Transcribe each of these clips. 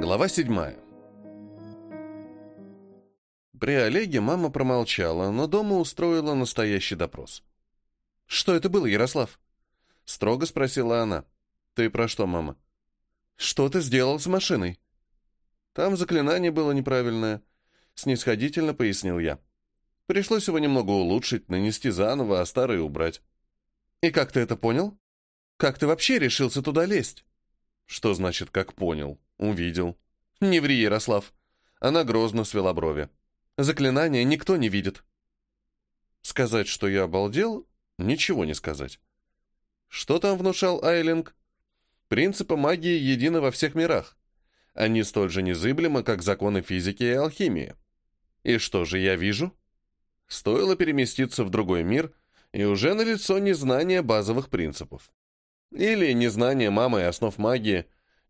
Глава седьмая. При Олеге мама промолчала, но дома устроила настоящий допрос. «Что это было, Ярослав?» Строго спросила она. «Ты про что, мама?» «Что ты сделал с машиной?» «Там заклинание было неправильное», — снисходительно пояснил я. «Пришлось его немного улучшить, нанести заново, а старое убрать». «И как ты это понял? Как ты вообще решился туда лезть?» «Что значит, как понял? Увидел». «Не ври, Ярослав». Она грозно свела брови. «Заклинание никто не видит». Сказать, что я обалдел, ничего не сказать. Что там внушал Айлинг? Принципы магии едины во всех мирах. Они столь же незыблемы, как законы физики и алхимии. И что же я вижу? Стоило переместиться в другой мир, и уже налицо незнание базовых принципов. Или незнание мамой основ магии.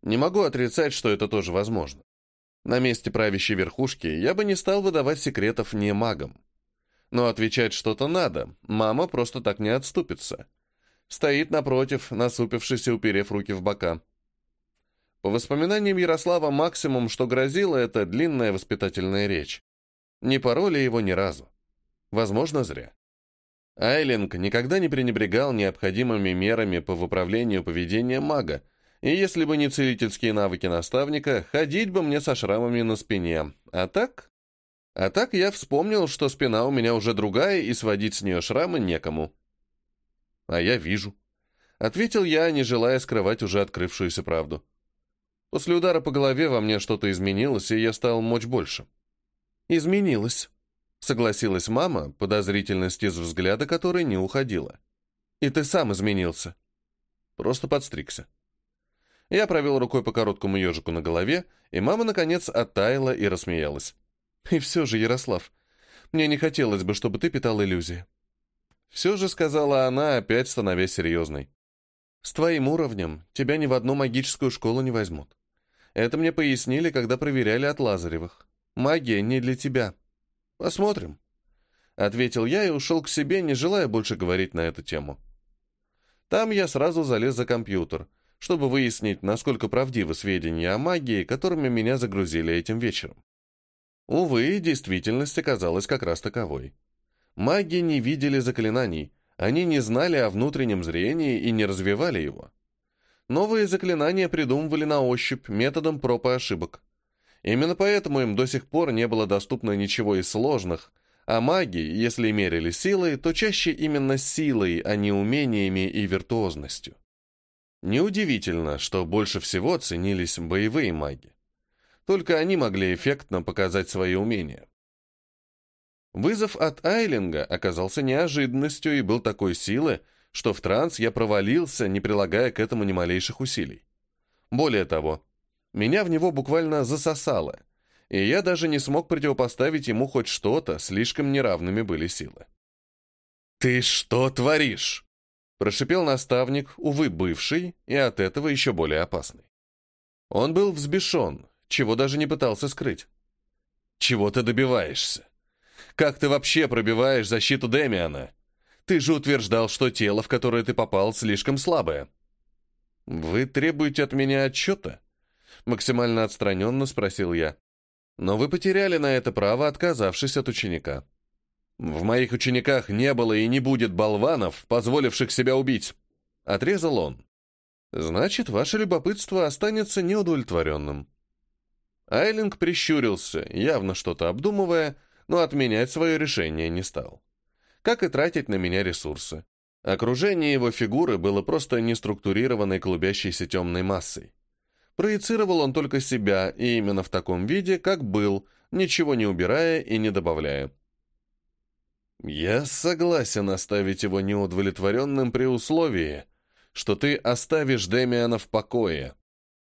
Не могу отрицать, что это тоже возможно. На месте правящей верхушки я бы не стал выдавать секретов не магам. Но отвечать что-то надо, мама просто так не отступится. Стоит напротив, насупившись и уперев руки в бока. По воспоминаниям Ярослава, максимум, что грозило, это длинная воспитательная речь. Не пароли его ни разу. Возможно, зря. Айлинг никогда не пренебрегал необходимыми мерами по выправлению поведения мага, и если бы не целительские навыки наставника, ходить бы мне со шрамами на спине. А так? А так я вспомнил, что спина у меня уже другая, и сводить с нее шрамы некому. А я вижу. Ответил я, не желая скрывать уже открывшуюся правду. После удара по голове во мне что-то изменилось, и я стал мочь больше. «Изменилось», — согласилась мама, подозрительность из взгляда которой не уходила. «И ты сам изменился». Просто подстригся. Я провел рукой по короткому ежику на голове, и мама, наконец, оттаяла и рассмеялась. «И все же, Ярослав, мне не хотелось бы, чтобы ты питал иллюзии». Все же сказала она, опять становясь серьезной. «С твоим уровнем тебя ни в одну магическую школу не возьмут. Это мне пояснили, когда проверяли от Лазаревых. Магия не для тебя. Посмотрим». Ответил я и ушел к себе, не желая больше говорить на эту тему. Там я сразу залез за компьютер, чтобы выяснить, насколько правдивы сведения о магии, которыми меня загрузили этим вечером. Увы, действительность оказалась как раз таковой. Маги не видели заклинаний, они не знали о внутреннем зрении и не развивали его. Новые заклинания придумывали на ощупь, методом проб и ошибок. Именно поэтому им до сих пор не было доступно ничего из сложных, а маги, если мерили силой, то чаще именно силой, а не умениями и виртуозностью. Неудивительно, что больше всего ценились боевые маги. Только они могли эффектно показать свои умения. Вызов от Айлинга оказался неожиданностью и был такой силы, что в транс я провалился, не прилагая к этому ни малейших усилий. Более того, меня в него буквально засосало, и я даже не смог противопоставить ему хоть что-то, слишком неравными были силы. «Ты что творишь?» – прошипел наставник, увы, бывший, и от этого еще более опасный. Он был взбешен, чего даже не пытался скрыть. «Чего ты добиваешься? Как ты вообще пробиваешь защиту Демиана? Ты же утверждал, что тело, в которое ты попал, слишком слабое. Вы требуете от меня отчета? Максимально отстраненно спросил я. Но вы потеряли на это право, отказавшись от ученика. В моих учениках не было и не будет болванов, позволивших себя убить. Отрезал он. Значит, ваше любопытство останется неудовлетворенным. Айлинг прищурился, явно что-то обдумывая, но отменять свое решение не стал. Как и тратить на меня ресурсы. Окружение его фигуры было просто неструктурированной клубящейся темной массой. Проецировал он только себя, и именно в таком виде, как был, ничего не убирая и не добавляя. «Я согласен оставить его неудовлетворенным при условии, что ты оставишь Демиана в покое».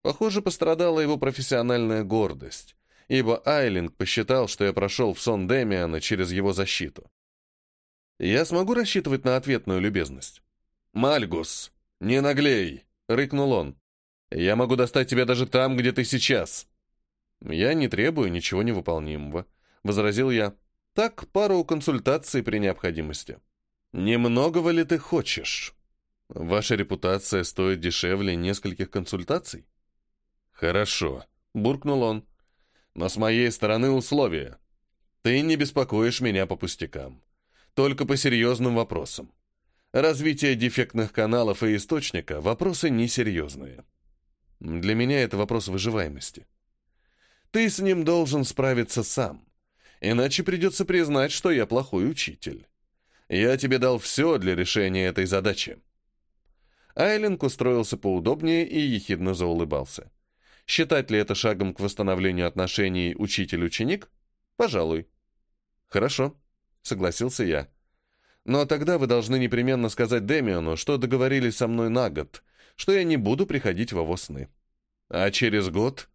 Похоже, пострадала его профессиональная гордость ибо Айлинг посчитал, что я прошел в сон Демиана через его защиту. Я смогу рассчитывать на ответную любезность? «Мальгус, не наглей!» — рыкнул он. «Я могу достать тебя даже там, где ты сейчас!» «Я не требую ничего невыполнимого», — возразил я. «Так, пару консультаций при необходимости». «Немногого ли ты хочешь? Ваша репутация стоит дешевле нескольких консультаций?» «Хорошо», — буркнул он. «Но с моей стороны условия. Ты не беспокоишь меня по пустякам. Только по серьезным вопросам. Развитие дефектных каналов и источника — вопросы несерьезные. Для меня это вопрос выживаемости. Ты с ним должен справиться сам. Иначе придется признать, что я плохой учитель. Я тебе дал все для решения этой задачи». Айленг устроился поудобнее и ехидно заулыбался. Считать ли это шагом к восстановлению отношений учитель-ученик? Пожалуй. Хорошо, согласился я. Но тогда вы должны непременно сказать Демиону, что договорились со мной на год, что я не буду приходить в его сны. А через год?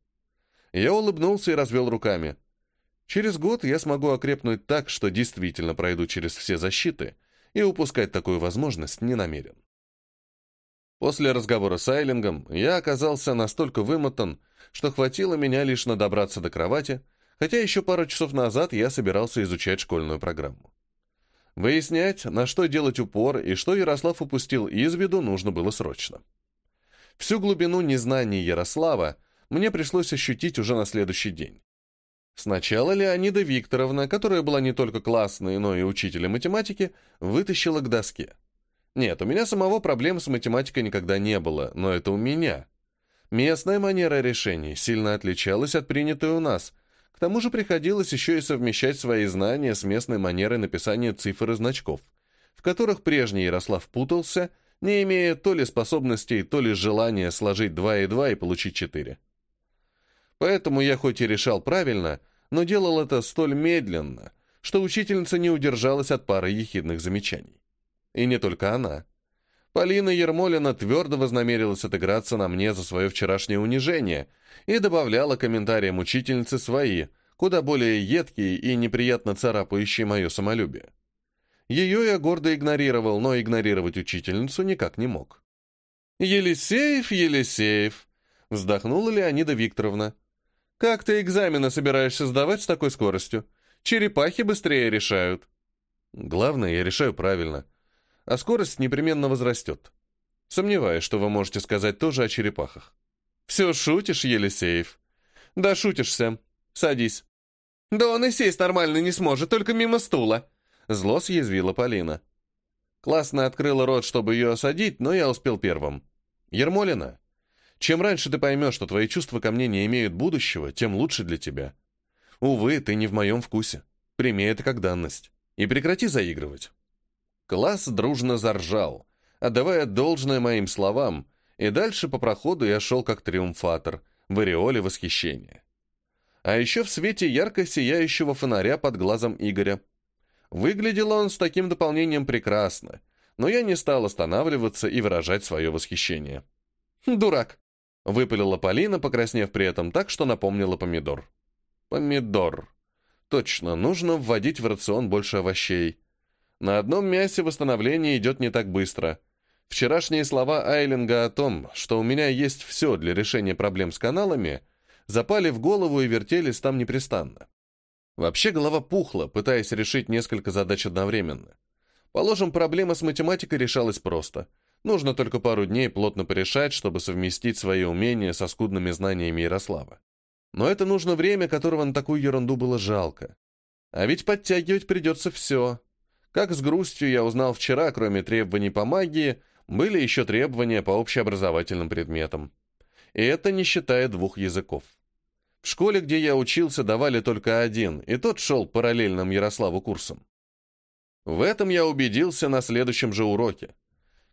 Я улыбнулся и развел руками. Через год я смогу окрепнуть так, что действительно пройду через все защиты, и упускать такую возможность не намерен. После разговора с Айлингом я оказался настолько вымотан, что хватило меня лишь на добраться до кровати, хотя еще пару часов назад я собирался изучать школьную программу. Выяснять, на что делать упор и что Ярослав упустил из виду, нужно было срочно. Всю глубину незнаний Ярослава мне пришлось ощутить уже на следующий день. Сначала Леонида Викторовна, которая была не только классной, но и учителем математики, вытащила к доске. Нет, у меня самого проблем с математикой никогда не было, но это у меня. Местная манера решений сильно отличалась от принятой у нас. К тому же приходилось еще и совмещать свои знания с местной манерой написания цифр и значков, в которых прежний Ярослав путался, не имея то ли способностей, то ли желания сложить 2 и 2 и получить 4. Поэтому я хоть и решал правильно, но делал это столь медленно, что учительница не удержалась от пары ехидных замечаний. И не только она. Полина Ермолина твердо вознамерилась отыграться на мне за свое вчерашнее унижение и добавляла комментариям учительницы свои, куда более едкие и неприятно царапающие мое самолюбие. Ее я гордо игнорировал, но игнорировать учительницу никак не мог. «Елисеев, Елисеев!» — вздохнула Леонида Викторовна. Как ты экзамены собираешься сдавать с такой скоростью? Черепахи быстрее решают. Главное, я решаю правильно. А скорость непременно возрастет. Сомневаюсь, что вы можете сказать тоже о черепахах. Все шутишь, Елисеев? Да шутишься. Садись. Да он и сесть нормально не сможет, только мимо стула. Зло съязвила Полина. Классно открыла рот, чтобы ее осадить, но я успел первым. Ермолина, чем раньше ты поймешь, что твои чувства ко мне не имеют будущего, тем лучше для тебя. Увы, ты не в моем вкусе. Прими это как данность. И прекрати заигрывать». Класс дружно заржал, отдавая должное моим словам, и дальше по проходу я шел как триумфатор, в ореоле восхищения. А еще в свете ярко сияющего фонаря под глазом Игоря. Выглядел он с таким дополнением прекрасно, но я не стал останавливаться и выражать свое восхищение. «Дурак!» Выпалила Полина, покраснев при этом так, что напомнила помидор. Помидор. Точно, нужно вводить в рацион больше овощей. На одном мясе восстановление идет не так быстро. Вчерашние слова Айлинга о том, что у меня есть все для решения проблем с каналами, запали в голову и вертелись там непрестанно. Вообще голова пухла, пытаясь решить несколько задач одновременно. Положим, проблема с математикой решалась просто — Нужно только пару дней плотно порешать, чтобы совместить свои умения со скудными знаниями Ярослава. Но это нужно время, которого на такую ерунду было жалко. А ведь подтягивать придется все. Как с грустью я узнал вчера, кроме требований по магии, были еще требования по общеобразовательным предметам. И это не считая двух языков. В школе, где я учился, давали только один, и тот шел параллельным Ярославу курсом. В этом я убедился на следующем же уроке.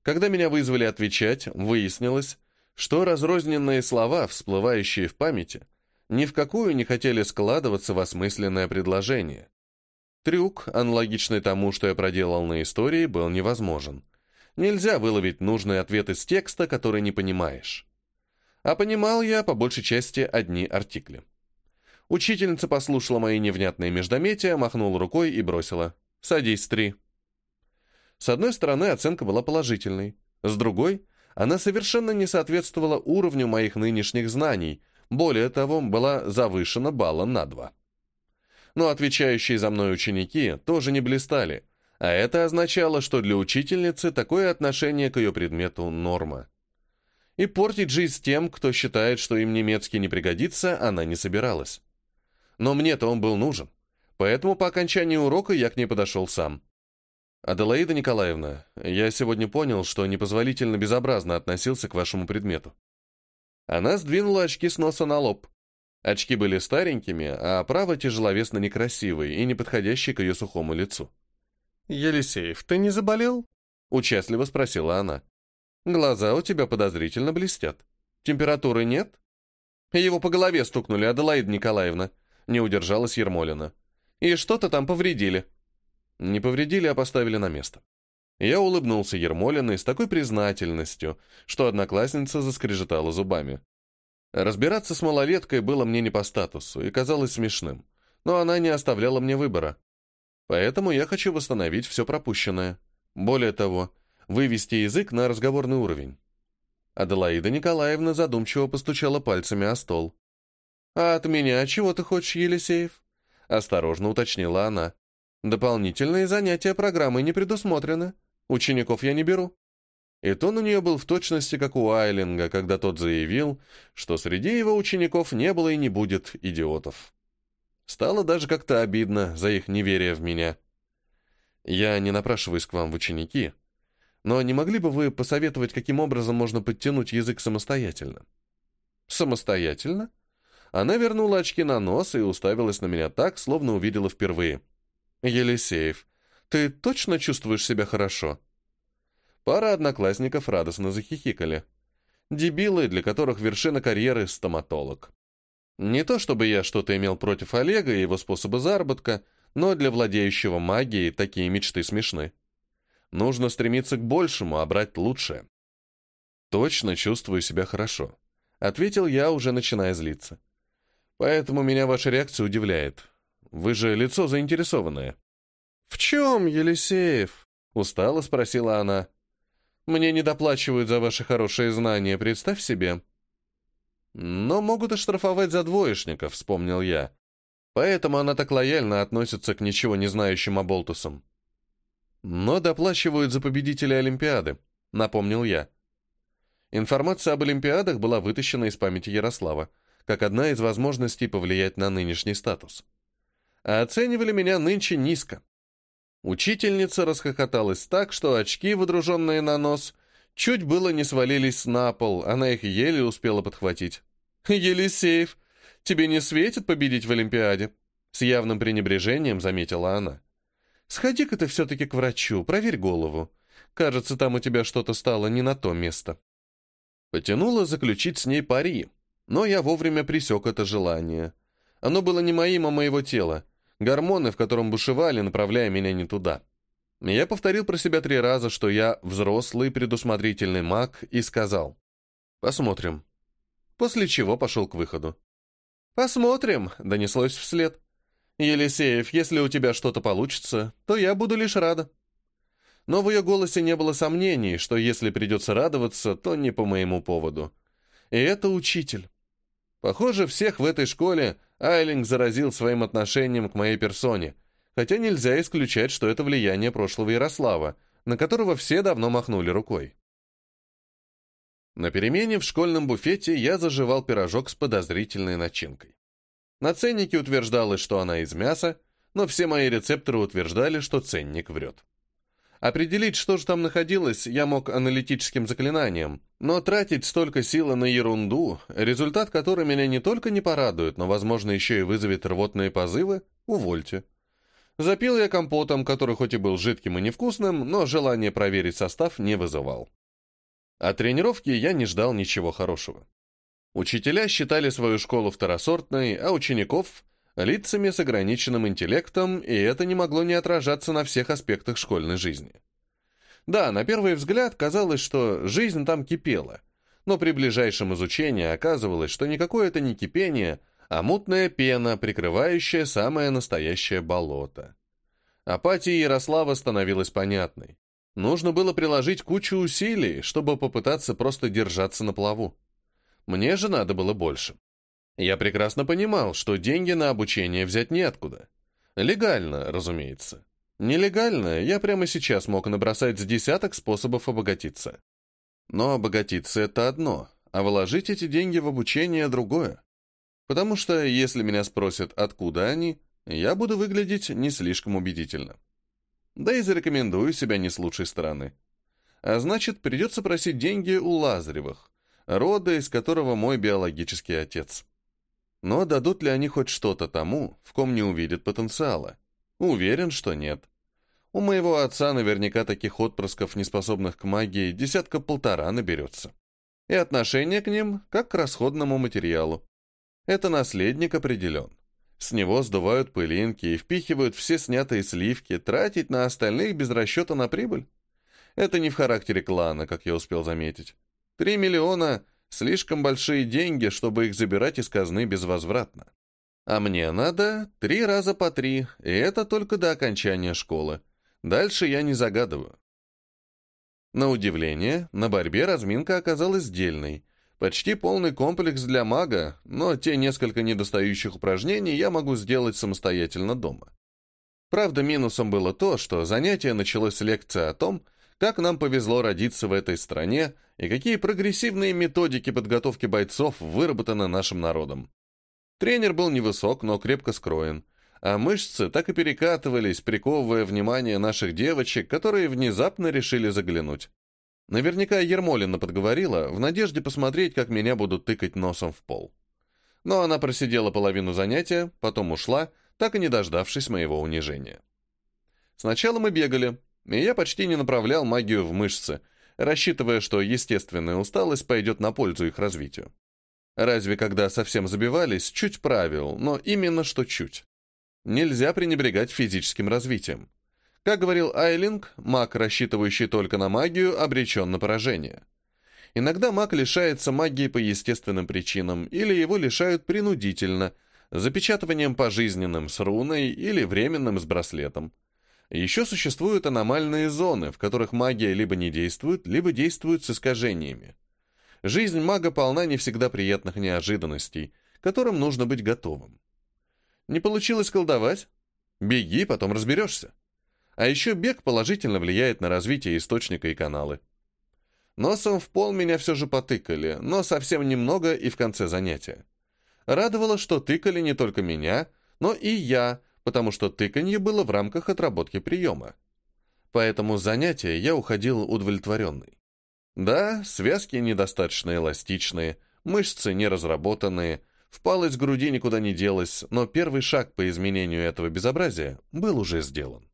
Когда меня вызвали отвечать, выяснилось, что разрозненные слова, всплывающие в памяти, ни в какую не хотели складываться в осмысленное предложение. Трюк, аналогичный тому, что я проделал на истории, был невозможен. Нельзя выловить нужный ответ из текста, который не понимаешь. А понимал я, по большей части, одни артикли. Учительница послушала мои невнятные междометия, махнула рукой и бросила. «Садись, три». С одной стороны, оценка была положительной, с другой, она совершенно не соответствовала уровню моих нынешних знаний, более того, была завышена баллом на два. Но отвечающие за мной ученики тоже не блистали, а это означало, что для учительницы такое отношение к ее предмету – норма. И портить жизнь тем, кто считает, что им немецкий не пригодится, она не собиралась. Но мне-то он был нужен, поэтому по окончании урока я к ней подошел сам. «Аделаида Николаевна, я сегодня понял, что непозволительно безобразно относился к вашему предмету». Она сдвинула очки с носа на лоб. Очки были старенькими, а оправа тяжеловесно некрасивой и не подходящей к ее сухому лицу. «Елисеев, ты не заболел?» — участливо спросила она. «Глаза у тебя подозрительно блестят. Температуры нет?» Его по голове стукнули, Аделаида Николаевна. Не удержалась Ермолина. «И что-то там повредили». Не повредили, а поставили на место. Я улыбнулся Ермолиной с такой признательностью, что одноклассница заскрежетала зубами. Разбираться с малолеткой было мне не по статусу и казалось смешным, но она не оставляла мне выбора. Поэтому я хочу восстановить все пропущенное. Более того, вывести язык на разговорный уровень. Аделаида Николаевна задумчиво постучала пальцами о стол. «А от меня чего ты хочешь, Елисеев?» Осторожно уточнила она. «Дополнительные занятия программы не предусмотрены. Учеников я не беру». И тон у нее был в точности, как у Айлинга, когда тот заявил, что среди его учеников не было и не будет идиотов. Стало даже как-то обидно за их неверие в меня. Я не напрашиваюсь к вам в ученики, но не могли бы вы посоветовать, каким образом можно подтянуть язык самостоятельно? Самостоятельно? Она вернула очки на нос и уставилась на меня так, словно увидела впервые. «Елисеев, ты точно чувствуешь себя хорошо?» Пара одноклассников радостно захихикали. Дебилы, для которых вершина карьеры — стоматолог. Не то чтобы я что-то имел против Олега и его способа заработка, но для владеющего магией такие мечты смешны. Нужно стремиться к большему, а брать лучшее. Точно чувствую себя хорошо. Ответил я, уже начиная злиться. Поэтому меня ваша реакция удивляет. Вы же лицо заинтересованное. «В чем, Елисеев?» — устало спросила она. Мне не доплачивают за ваши хорошие знания, представь себе. Но могут оштрафовать за двоечников, вспомнил я. Поэтому она так лояльно относится к ничего не знающим оболтусам. Но доплачивают за победителей Олимпиады, напомнил я. Информация об Олимпиадах была вытащена из памяти Ярослава, как одна из возможностей повлиять на нынешний статус. А оценивали меня нынче низко. Учительница расхохоталась так, что очки, водруженные на нос, чуть было не свалились на пол, она их еле успела подхватить. «Елисеев, тебе не светит победить в Олимпиаде?» С явным пренебрежением заметила она. «Сходи-ка ты все-таки к врачу, проверь голову. Кажется, там у тебя что-то стало не на то место». Потянула заключить с ней пари, но я вовремя присек это желание. Оно было не моим, а моего тела, Гормоны, в котором бушевали, направляя меня не туда. Я повторил про себя три раза, что я взрослый, предусмотрительный маг, и сказал «Посмотрим». После чего пошел к выходу. «Посмотрим», — донеслось вслед. «Елисеев, если у тебя что-то получится, то я буду лишь рада». Но в ее голосе не было сомнений, что если придется радоваться, то не по моему поводу. И это учитель. Похоже, всех в этой школе Айлинг заразил своим отношением к моей персоне, хотя нельзя исключать, что это влияние прошлого Ярослава, на которого все давно махнули рукой. На перемене в школьном буфете я заживал пирожок с подозрительной начинкой. На ценнике утверждалось, что она из мяса, но все мои рецепторы утверждали, что ценник врет. Определить, что же там находилось, я мог аналитическим заклинанием, но тратить столько силы на ерунду, результат которой меня не только не порадует, но, возможно, еще и вызовет рвотные позывы, увольте. Запил я компотом, который хоть и был жидким и невкусным, но желание проверить состав не вызывал. От тренировки я не ждал ничего хорошего. Учителя считали свою школу второсортной, а учеников лицами с ограниченным интеллектом, и это не могло не отражаться на всех аспектах школьной жизни. Да, на первый взгляд казалось, что жизнь там кипела, но при ближайшем изучении оказывалось, что никакое это не кипение, а мутная пена, прикрывающая самое настоящее болото. Апатия Ярослава становилась понятной. Нужно было приложить кучу усилий, чтобы попытаться просто держаться на плаву. Мне же надо было больше. Я прекрасно понимал, что деньги на обучение взять неоткуда. Легально, разумеется. Нелегально я прямо сейчас мог набросать с десяток способов обогатиться. Но обогатиться — это одно, а вложить эти деньги в обучение — другое. Потому что, если меня спросят, откуда они, я буду выглядеть не слишком убедительно. Да и зарекомендую себя не с лучшей стороны. А значит, придется просить деньги у Лазаревых, рода из которого мой биологический отец. Но дадут ли они хоть что-то тому, в ком не увидят потенциала? Уверен, что нет. У моего отца наверняка таких отпрысков, неспособных к магии, десятка-полтора наберется. И отношение к ним как к расходному материалу. Это наследник определен. С него сдувают пылинки и впихивают все снятые сливки, тратить на остальных без расчета на прибыль. Это не в характере клана, как я успел заметить. Три миллиона — слишком большие деньги, чтобы их забирать из казны безвозвратно. А мне надо три раза по три, и это только до окончания школы. Дальше я не загадываю. На удивление, на борьбе разминка оказалась дельной. Почти полный комплекс для мага, но те несколько недостающих упражнений я могу сделать самостоятельно дома. Правда, минусом было то, что занятие началось с лекции о том, как нам повезло родиться в этой стране и какие прогрессивные методики подготовки бойцов выработаны нашим народом. Тренер был невысок, но крепко скроен, а мышцы так и перекатывались, приковывая внимание наших девочек, которые внезапно решили заглянуть. Наверняка Ермолина подговорила, в надежде посмотреть, как меня будут тыкать носом в пол. Но она просидела половину занятия, потом ушла, так и не дождавшись моего унижения. Сначала мы бегали, и я почти не направлял магию в мышцы, рассчитывая, что естественная усталость пойдет на пользу их развитию. Разве когда совсем забивались, чуть правил, но именно что чуть. Нельзя пренебрегать физическим развитием. Как говорил Айлинг, маг, рассчитывающий только на магию, обречен на поражение. Иногда маг лишается магии по естественным причинам, или его лишают принудительно, запечатыванием пожизненным с руной или временным с браслетом. Еще существуют аномальные зоны, в которых магия либо не действует, либо действует с искажениями. Жизнь мага полна не всегда приятных неожиданностей, которым нужно быть готовым. Не получилось колдовать? Беги, потом разберешься. А еще бег положительно влияет на развитие источника и каналы. Носом в пол меня все же потыкали, но совсем немного и в конце занятия. Радовало, что тыкали не только меня, но и я, потому что тыканье было в рамках отработки приема. Поэтому с занятия я уходил удовлетворенный. Да, связки недостаточно эластичные, мышцы неразработанные, впалость груди никуда не делась, но первый шаг по изменению этого безобразия был уже сделан.